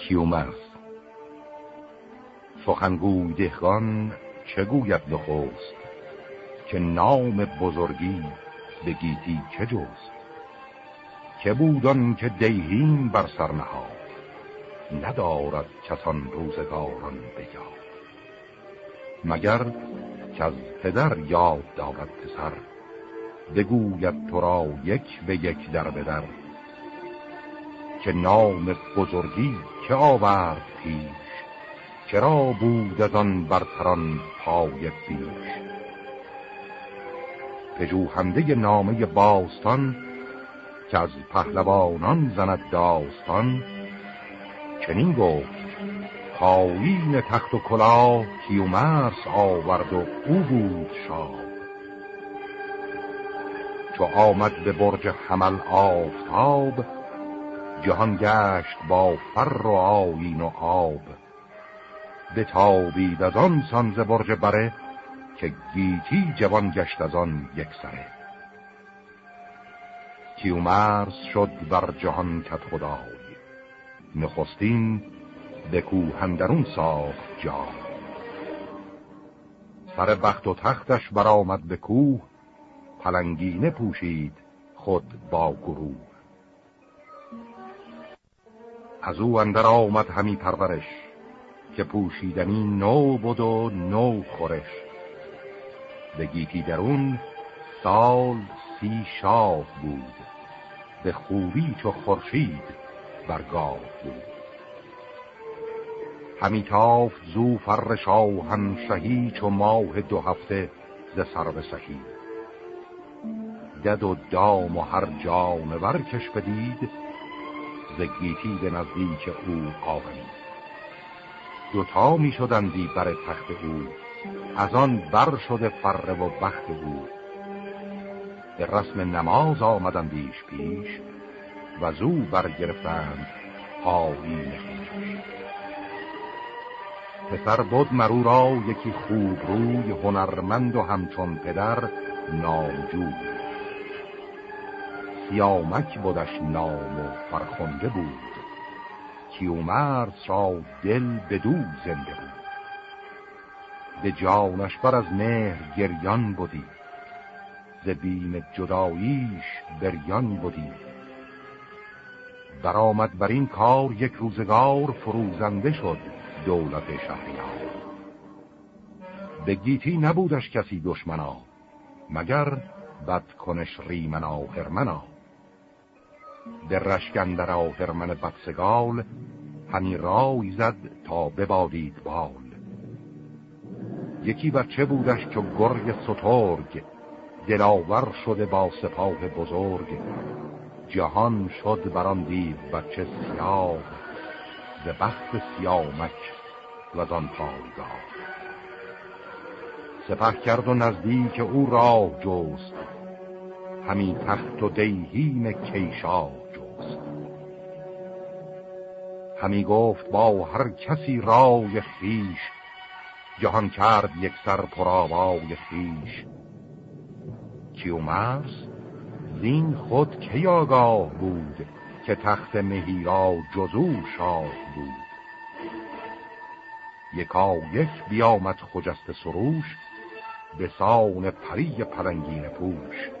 کیومرس سخنگوی دهگان چه گوید نخست؟ که نام بزرگی به گیتی چه جست؟ که بودن که دیهیم بر سر نهاد؟ ندارد کسان روزگاران بگاه مگر که از پدر یاد دارد پسر بگوید تو را یک به یک در بدر. که نام بزرگی که آورد پیش چرا بود از آن برتران پای پیش پژوهنده نامه باستان که از پهلوانان زند داستان چنین گفت خاوین تخت و کلاه کیومرس آورد و او بود شاه. چو آمد به برج حمل آفتاب جهان گشت با فر و آیین و آب. بتابید از آن سانز برج بره که گیتی جوان گشت از آن یک سره. کیومرس شد بر جهان کت خدای نخستین به کوهندرون ساخت جا سر بخت و تختش برآمد به کوه پلنگینه پوشید خود با گروه. از او اندر آمد همی پرورش که پوشیدنی نو بود و نو خورش. به گیتی درون سال سی شاه بود به خوبی چو خورشید برگاه بود. همی تافت زو فر شاهن شهی چو ماه دو هفته ز سر سهی. دد و دام و هر جانور کش بدید ز گیتی به نزدیک او آورید دوتا می شدندی بر تخت او از آن بر شده فره و بخت او. به رسم نماز آمدندیش پیش و زو برگرفتند آیین خویش پسر بود مرو را یکی خوب روی هنرمند و همچون پدر نامجوی سیامک بودش نام و فرخنده بود. کیومرس را دل بدو زنده بود. به جانش بر از مهر گریان بودی ز بیم جداییش بریان بودی برآمد بر این کار یک روزگار فروزنده شد دولت شهریار. به گیتی نبودش کسی دشمنا مگر بد کنش ریمنا هرمنا. به رشکندر آهرمن بدسگال همی رای زد تا ببادید بال. یکی بچه بودش که گرگ سترگ دلاور شده با سپاه بزرگ. جهان شد بران دیو بچه سیاه ز بخت سیامک و آن پایگاه. سپه کرد و نزدیک او راه جست همی تخت و دیهیم کیشا. جست همی گفت با هر کسی رای خیش جهان کرد یک سر پرآوای خیش کیومرس زین خود کی آگاه بود که تخت مهیرا جزو شاه بود؟ یکا یک بیامد خجست سروش به سان پری پلنگین پوش.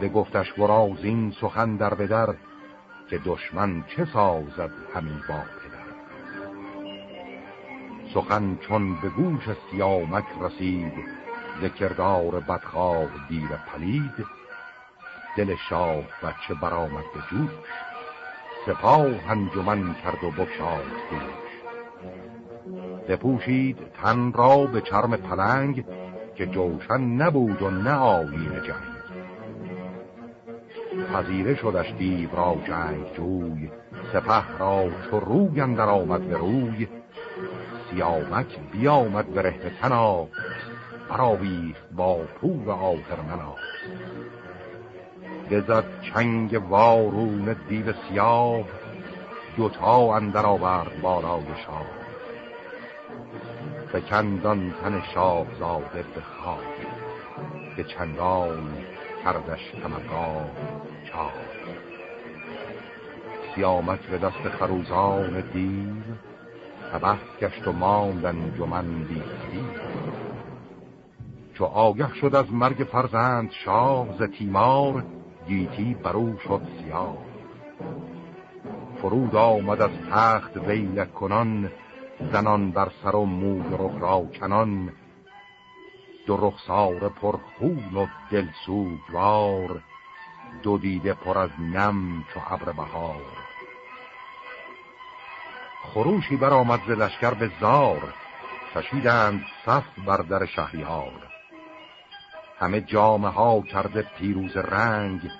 به گفتش ورا زین سخن در بدر که دشمن چه سازد همی با پدر. سخن چون به گوش سیامک رسید ذکردار بدخواه دیر پلید. دل شاه بچه برآمد به جوش سپاه انجمن کرد و بکشاد دوش. بپوشید تن را به چرم پلنگ که جوشن نبود و نه آیین جنگ. پذیره شدش دیو را جنگ جوی سپه را چو روی اندر آمد به روی سیامک بیامد به ره تنا براویخت با پور آهرمنا بزد چنگ وارون دیو سیاه دوتا اندر آورد بالای شاه. فکندان تن شاه زاده به خاک به چندان کردش تمرگاه چاه سیامک به دست خروزان دیو تبه گشت و ماند انجمن بیدی چو آگه شد از مرگ فرزند شاه ز تیمار گیتی برو شد سیاه فرود آمد از تخت ویلک کنان زنان بر سر و موی رخ را کنان. دو رخسار پرخون و دل سوگوار دو دیده پر از نم چو ابر بهار. خروشی برآمد ز لشکر به زار کشیدند صف بر در شهریار. همه جامه ها کرده پیروز رنگ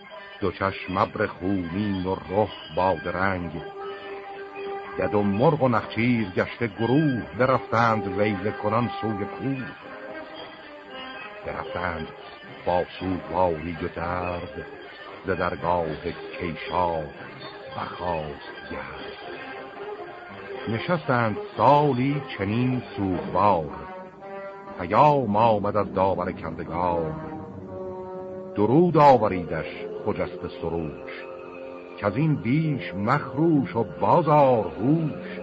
دو چشم ابر خونین و رخ باد رنگ. گد و مرغ و نخچیر گشته گروه برفتند ویل کنان سوی کوه. برفتند با سوگواری و درد ز درگاه کیشا برخواست گرد. نشستند سالی چنین سوگوار. پیام آمد از داور کردگار. درود آوریدش خجست سروش. که از این بیش مخروش و بازار هوش.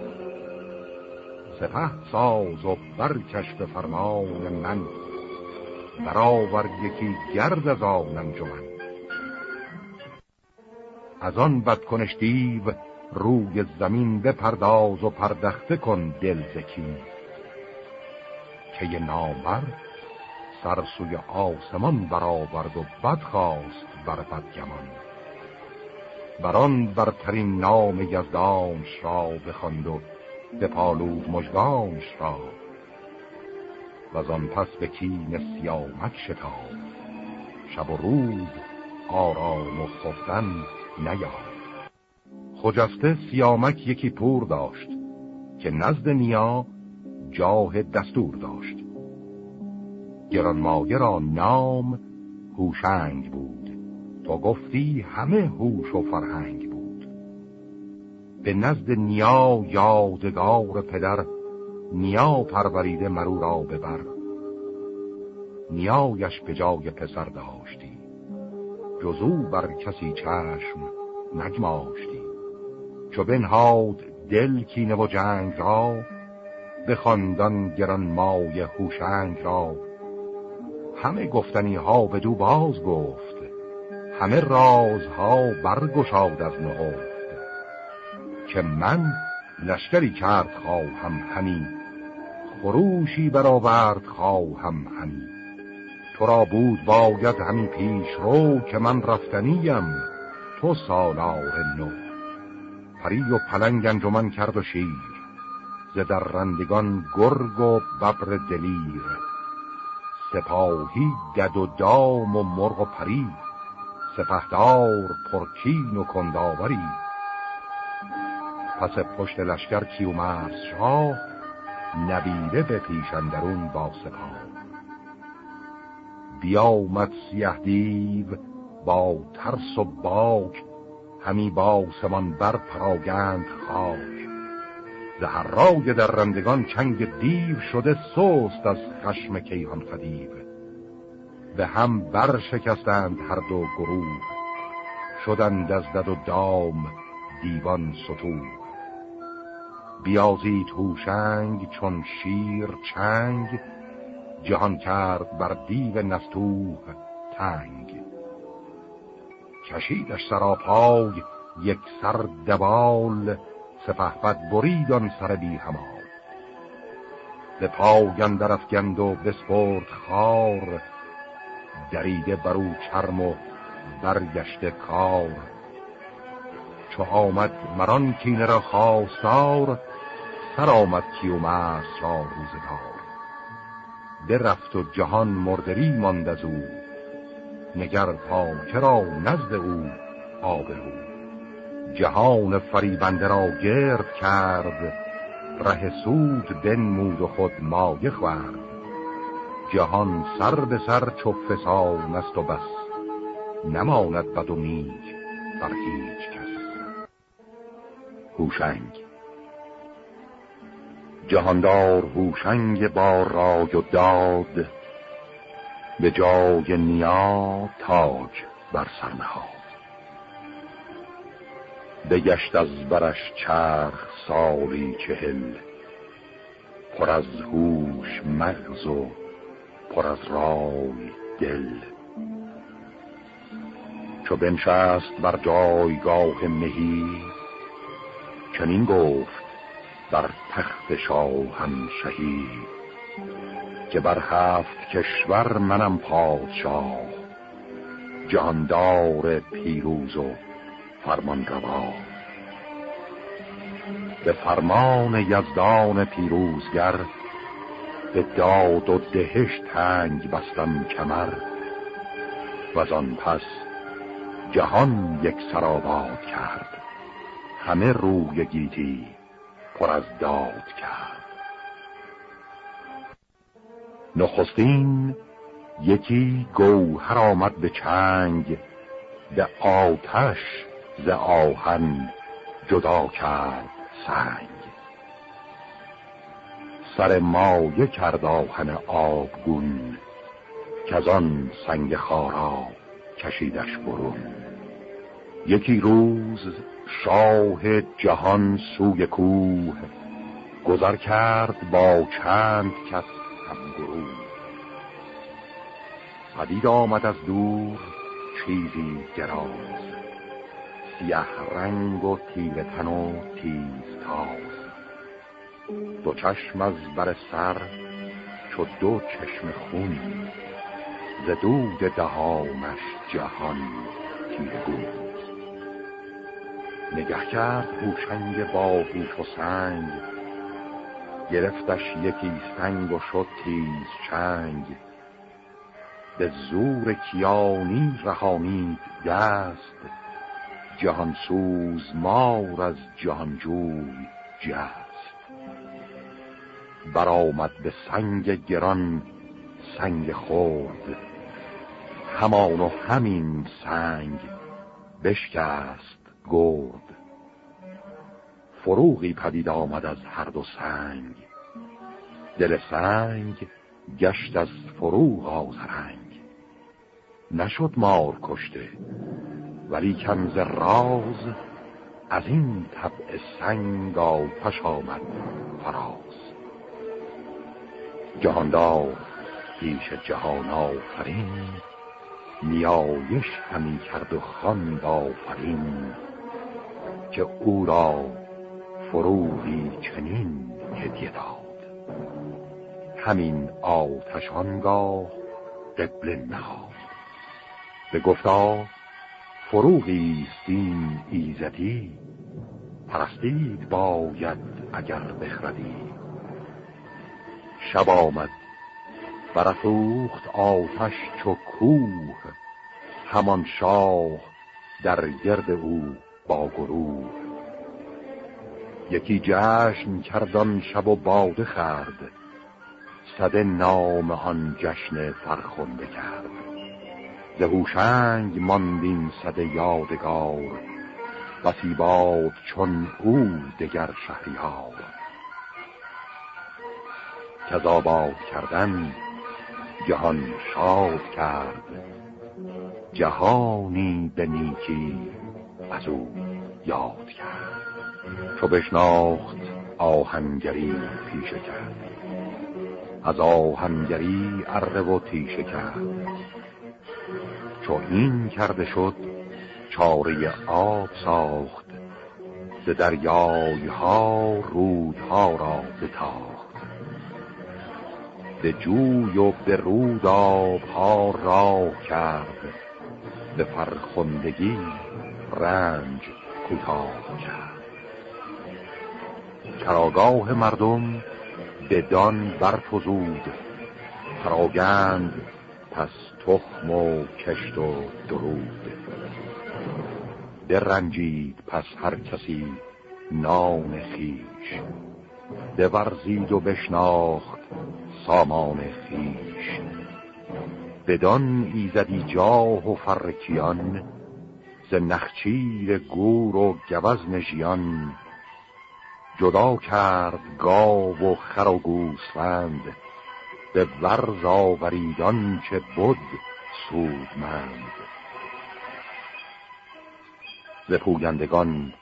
سپه ساز و برکش به فرمان من. برآور یکی گرد از آن انجمن. از آن بدکنش دیو روی زمین بپرداز و پردخته کن دل زکی که یه نامبر سر سوی آسمان برآورد و بد خواست بر بدگمان. بران برترین نام یزدانش را بخواند و به پالود مجگانش را. و آن پس به کین سیامک شتاب. شب و روز آرام و خفتن نیاد خجسته سیامک یکی پور داشت که نزد نیا جاه دستور داشت. گرانمایه را نام هوشنگ بود. تو گفتی همه هوش و فرهنگ بود. به نزد نیا یادگار پدر نیا پروریده مرو را ببر. نیایش به جای پسر داشتی. جزو بر کسی چشم نگماشتی. چو بنهاد دل کینه و جنگ را به خاندان گران مای هوشنگ را. همه گفتنی ها به دو باز گفت همه رازها برگشاد از نهفت. که من لشکری کرد خواهم همی خروشی برآورد خواهم همی. تو را بود باید همی پیش رو که من رفتنیم. تو سالار نو. پری و پلنگ انجمن کرد و شیر. ز رندگان گرگ و ببر دلیر. سپاهی گد و دام و مرغ و پری. سپهدار پرکین و کنداوری. پس پشت لشکر کیومرس شاه؟ نبیده به پیشندرون با سپاه. بیامد سیه دیو با ترس و باک همی با سمان بر پراگند خاک. زهرای در رندگان چنگ دیو شده سوست از خشم کیهان خدیو. به هم بر شکستند هر دو گروه شدند از دد و دام دیوان ستو بیازید هوشنگ چون شیر چنگ جهان کرد بر دیو نستوه تنگ. کشیدش سراپای یک سر دوال سپهبد برید آن سر بی همال. به پاگن در افگند و بسپرد خار دریده برو چرم و برگشته کار. چو آمد مران کینه را خواستار سر آمد کیومرس را روزگار. برفت و جهان مردری ماند از او. نگر پاکه را نزد او آبرو جهان فریبنده را گرد کرد ره سود بنمود و خود مایه خورد. جهان سر به سر چو فسان است و بس. نماند بد و نیک بر هیچ کس. هوشنگ. جهاندار هوشنگ با رای و داد به جای نیا تاج بر سر نهاد. بگشت از برش چرخ سالی چهل پر از هوش مغز و پر از رای دل. چو بنشست بر جایگاه مهی چنین گفت بر تخت شاهم شهی که بر هفت کشور منم پادشاه جهاندار پیروز و فرمان روا به فرمان یزدان پیروزگر به داد و دهش تنگ بستم کمر و آن پس جهان یک سراباد کرد همه روی گیتی پر از داد کرد. نخستین یکی گوهر آمد به چنگ به آتش ز آهن جدا کرد سنگ. سر مایه کرد آهن آبگون که از آن سنگ خارا کشیدش برون. یکی روز شاه جهان سوی کوه گذر کرد با چند کس هم گروه. پدید آمد از دور چیزی دراز. سیه رنگ و تیره تن و تیز تاز. دو چشم از بر سر چو دو چشم خون. ز دود دهانش جهان تیره بود نگه کرد هوشنگ با هوش و سنگ. گرفتش یکی سنگ و شد تیز چنگ. به زور کیانی رهانید دست. جهان سوز مار از جهانجوی جست. برآمد به سنگ گران سنگ خورد همان و همین سنگ بشکست. گرد فروغی پدید آمد از هر دو سنگ. دل سنگ گشت از فروغ آزرنگ. نشد مار کشته ولی کنز راز از این طبع سنگ آتش آمد فراز. جهاندار پیش جهان آفرین نیایش همی کرد و خواند آفرین. که او را فروغی چنین هدیه داد. همین آتش آنگاه قبل نهاد. به گفتا فروغی استین ایزدی. پرستید باید اگر بخردی. شب آمد برافروخت آتش چو کوه. همان شاه در گرد او با گروه. یکی جشن کردان شب و باده خرد صد نام آن جشن فرخنده کرد. زهوشنگ ماندین صد یادگار. بسی باد چون او دگر شهریار. که آباد کردن جهان شاد کرد. جهانی به نیکی از او یاد کرد. چو بشناخت آهنگری پیشه کرد. از آهنگری اره و تیشه کرد. چو این کرده شد چاره آب ساخت. ز دریای ها رودها را بتاخت. به جوی و به رود آبها راه کرد. به فرخندگی رنج کوتاه کرد. چراگاه مردم به دان برفزود. پراگند پس تخم و کشت و درود. رنجید پس هر کسی نان خیش ورزید و بشناخت سامان خیش بدان ایزدی جاه و فرکیان ز نخچیر گور و گوزن ژیان جدا کرد گاو و خر و گوسفند به ورز آوریدان چه بد سودمند. ز پویندگان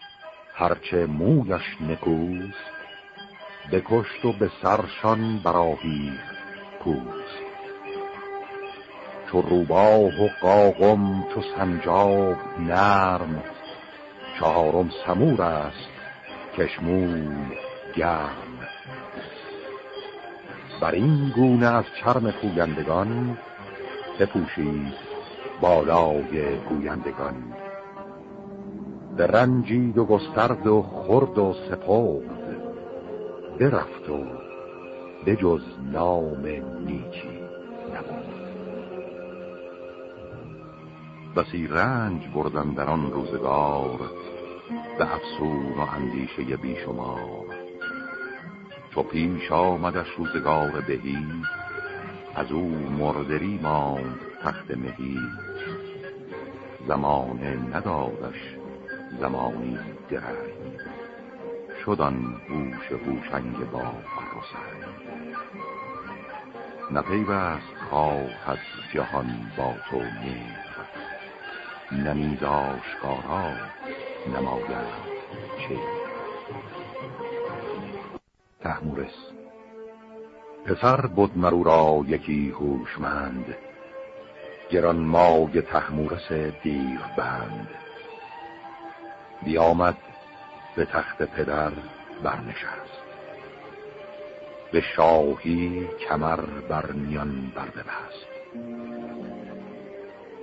هرچه مویش نکوست بکشت و به سرشان براهی پوست. چو روباه و قاقم چو سنجاب نرم. چهارم سمور است کشموی گرم. بر این گونه از چرم پویندگان بپوشید بالای گویندگان. به رنجید و گسترد و خرد و سپرد برفت و به جز نام نیکی نبود. بسی رنج بردن در آن روزگار به افسون و اندیشه بیشمار. چو پیش آمدش روزگار بهی از او مردری ماند تخت مهی. زمانه ندادش زمانی درنگ شدن هوش هوشنگ با فرسنگ نپیوست خواهد جهان با تو میر نمید آشکارا نماید چه؟ تحمورس. پسر بود مرو را یکی هوشمند گران ماگ تحمورس دیو بند بیامد به تخت پدر برنشست. به شاهی کمر بر میان برده بست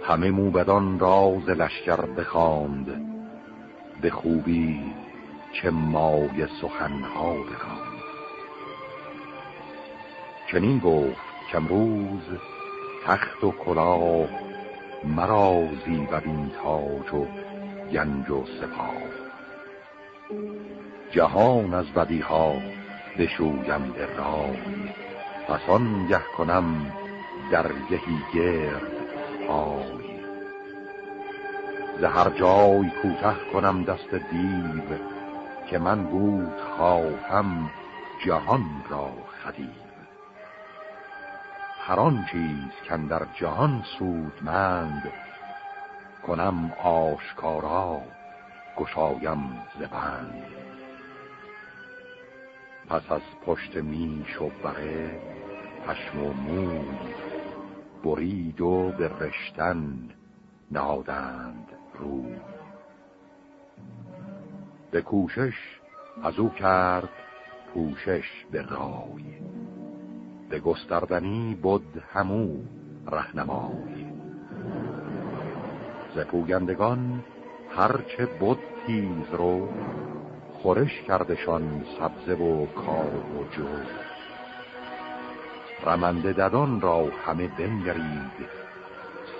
همه موبدان راز لشکر بخواند. به خوبی چه مای سخنها بخواند. چنین گفت کمروز تخت و کلاه مرازی و بین تاج و گنج و سپاه. جهان از بدیها بشویم به رای پس گه کنم در یهی گرد پای ز هر جای کوته کنم دست دیو که من بود خواهم جهان را خدیو. هر چیز که در جهان سودمند کنم آشکارا گشایم زبند پس از پشت میش و بره پشم و موی برید و به رشتن نهادند رو به کوشش از او کرد پوشش به رای. به گستردنی بود همو رهنمای. ز پوگندگان هرچه بود تیز رو خورش کردشان سبزه و کار و جو رمنده ددان را همه بنگرید.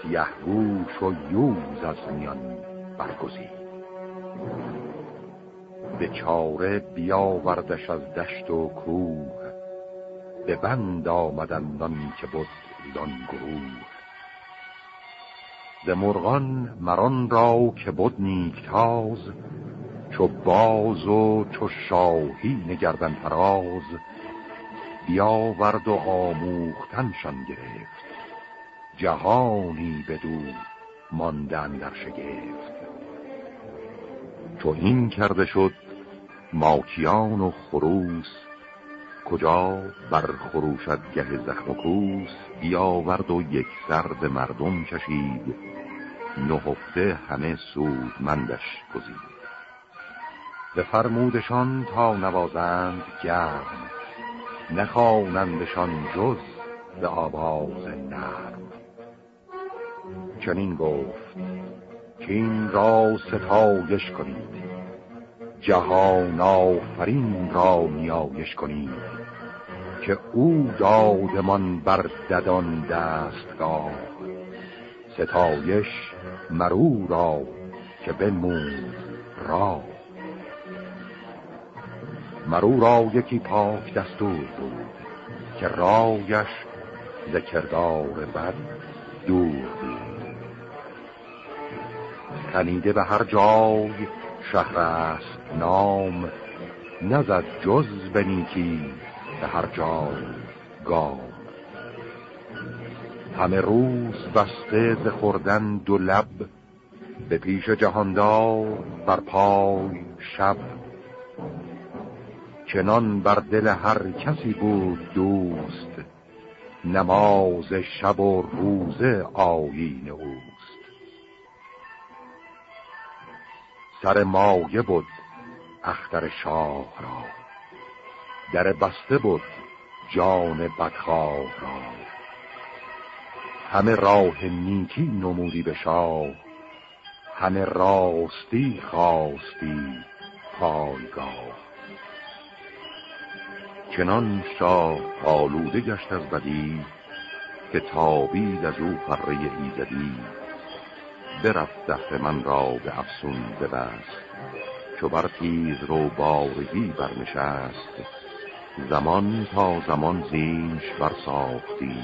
سیه گوش و یوز از میان برگزید. به چاره بیاوردش از دشت و کوه. به بند آمدندان که بود دان گروه. ز مرغان مران را که بود نیکتاز چو باز و چو شاهی نگردن فراز. بیاورد و آموختنشان گرفت. جهانی بدو ماندن در شگفت. چو این کرده شد ماکیان و خروس کجا بر خروشت گه زخم و کوس بیاورد و یک سر به مردم کشید. نهفته همه سودمندش گزید. به فرمودشان تا نوازند گرم. نخوانندشان جز به آواز نرم. چنین گفت که این را ستایش کنید. جهان آفرین را نیایش کنید که او دادمان بر ددان دستگاه. ستایش مرو را که بنمود را مرو را یکی پاک دستور بود که رایش ذکردار بد دور بود. تنیده به هر جای شهر است نام نزد جز به نیکی به هر جای گام. همه روز بسته ز خوردن دو لب به پیش جهاندار بر پای شب چنان بر دل هر کسی بود دوست نماز شب و روز آیین اوست. سر مایه بود اختر شاه را در بسته بود جان بدخواه را. همه راه نیکی نمودی به شاه همه راستی خواستی پایگاه. چنان شاه آلوده گشت از بدی که تابید از او فره ایزدی. برفت دهر من را به افسون ببست چو بر تیز رو بارگی برنشست. زمان تا زمان زینش برساختی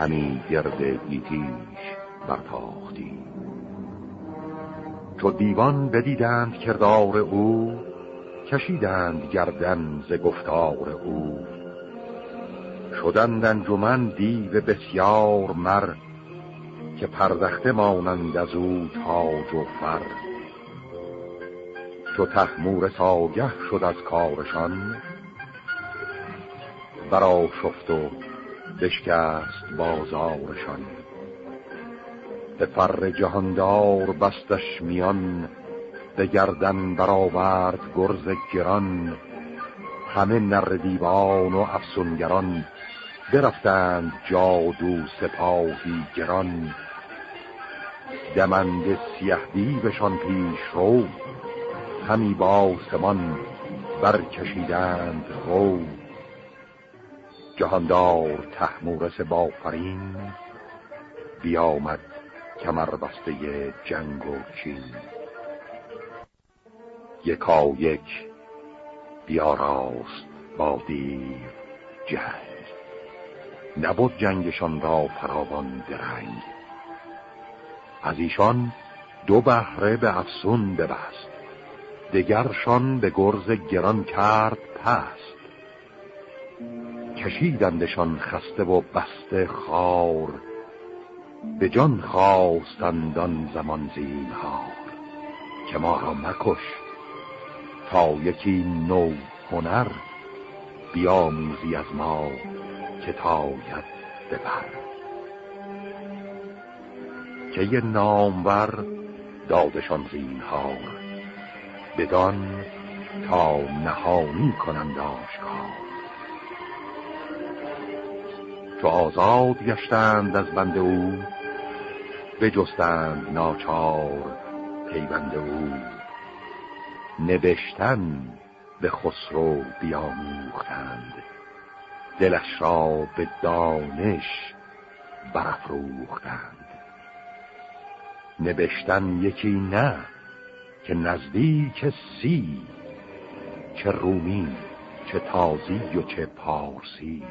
همی گرد گیتیش برتاختی. چو دیوان بدیدند کردار او کشیدند گردن ز گفتار او. شدند انجمن دیو بسیار مر که پردخته مانند از او تاج و فر. چو تحمور ساگه شد از کارشان برا شفت و بشکست بازارشان. به فر جهاندار بستش میان به گردن برآورد گرز گران. همه نر دیوان و افسونگران برفتند جادو سپاهی گران. دمند سیه دیوشان پیش رو همی با سمان برکشیدند رو. جهاندار تحمورس بافرین بیامد کمر بسته جنگ و چین. یکا یک بیاراست با دیو جنگ نبود جنگشان را فراوان درنگ. از ایشان دو بهره به افسون ببست. دگرشان به گرز گران کرد پست. کشیدندشان خسته و بسته خار. به جان خواستندان زمان زینهار. که ما را مکش تا یکی نو هنر بیاموزی از ما که تاید ببر که یه نامور دادشان زینهار بدان تا نهانی کنند آشکار. چو آزاد گشتند از بند او بجستند ناچار پیوند او. نوشتن به خسرو بیاموختند. دلش را به دانش برافروختند. نوشتن یکی نه که نزدیک سی چه رومی چه تازی و چه پارسی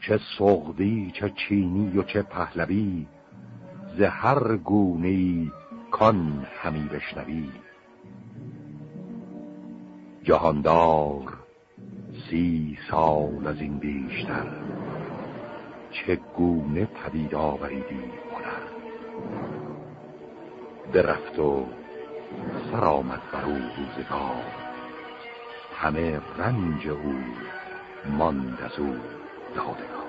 چه سغدی چه چینی و چه پهلوی ز هر گونی کان همی بشنوی. جهاندار سی سال از این بیشتر چگونه پدید آوریدی هنر؟ برفت و سر آمد بر او روزگار. همه رنج او ماند از او دادگار.